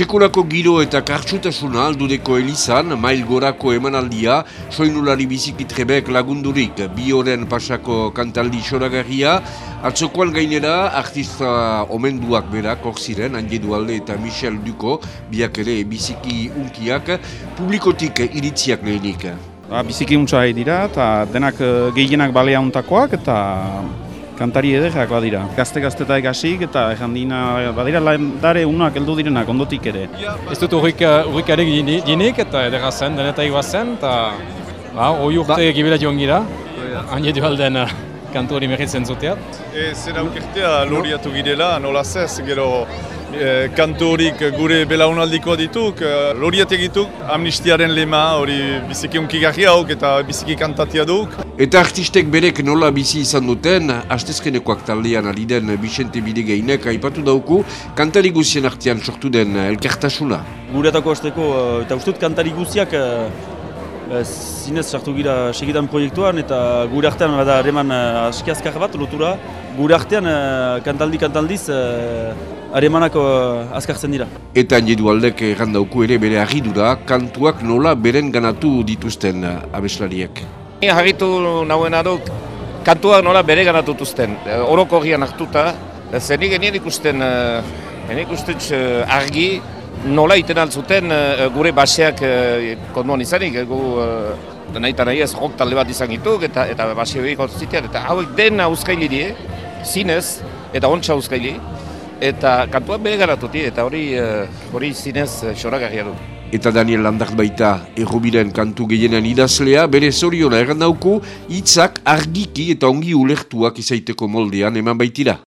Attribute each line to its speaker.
Speaker 1: Sekolako giro eta kartsutasuna aldudeko elizan, mail gorako emanaldia, soinulari bizikitrebek lagundurik, bi pasako kantaldi soragarria, atzokoan gainera, artista omenduak berak, ziren, Anje Dualde eta Michel Duko, biak ere biziki unkiak, publikotik iritziak lehenik.
Speaker 2: Ba, biziki untsa dira, eta denak eh, gehienak balea untakoak, eta kantari ederrak badira. Gazte-gazte eta egasik eta dina badira dare unak heldu direnak ondotik ere.
Speaker 3: Ez dut urrik, urrik ere ginik eta edera zen, deneta zen, eta ba, oi urte ba. gibela joan gira, hain edu alden kantu hori meritzen zuteat.
Speaker 4: E, zer aukertea loriatu girela, nola zez, gero e, kantu horik gure belaunaldiko dituk, e, loriat egituk, amnistiaren lema hori biziki unkigarri hauk eta biziki kantatia duk.
Speaker 1: Eta artistek berek nola bizi izan duten, hastezkenekoak taldean ari den Vicente Bidegeinek aipatu dauku, kantari guzien artean sortu den elkartasuna.
Speaker 5: Guretako hasteko eta ustut kantari guziak zinez sartu gira segidan proiektuan eta gure artean bada hareman aski azkar bat lotura. Gure artean kantaldi kantaldiz haremanako azkartzen dira.
Speaker 1: Eta niedu aldek errandauku ere bere agidura kantuak nola beren ganatu dituzten abeslariek.
Speaker 6: Harritu nauen aduk kantuak nola bere ganatu dituzten. Oroko gian hartuta, zenik genien ikusten, ikusten argi nola iten altzuten uh, gure baseak uh, konduan izanik, gu nahi eta nahi ez jok talde bat izan gituk eta, eta baseo egin eta hauek den auskaili die, zinez, eta ontsa auskaili, eta kantuak bere garatuti, eta hori hori zinez xoragarria du.
Speaker 1: Eta Daniel Landart baita errobiren kantu gehienen idazlea, bere zoriona errandauko, hitzak argiki eta ongi ulertuak izaiteko moldean eman baitira.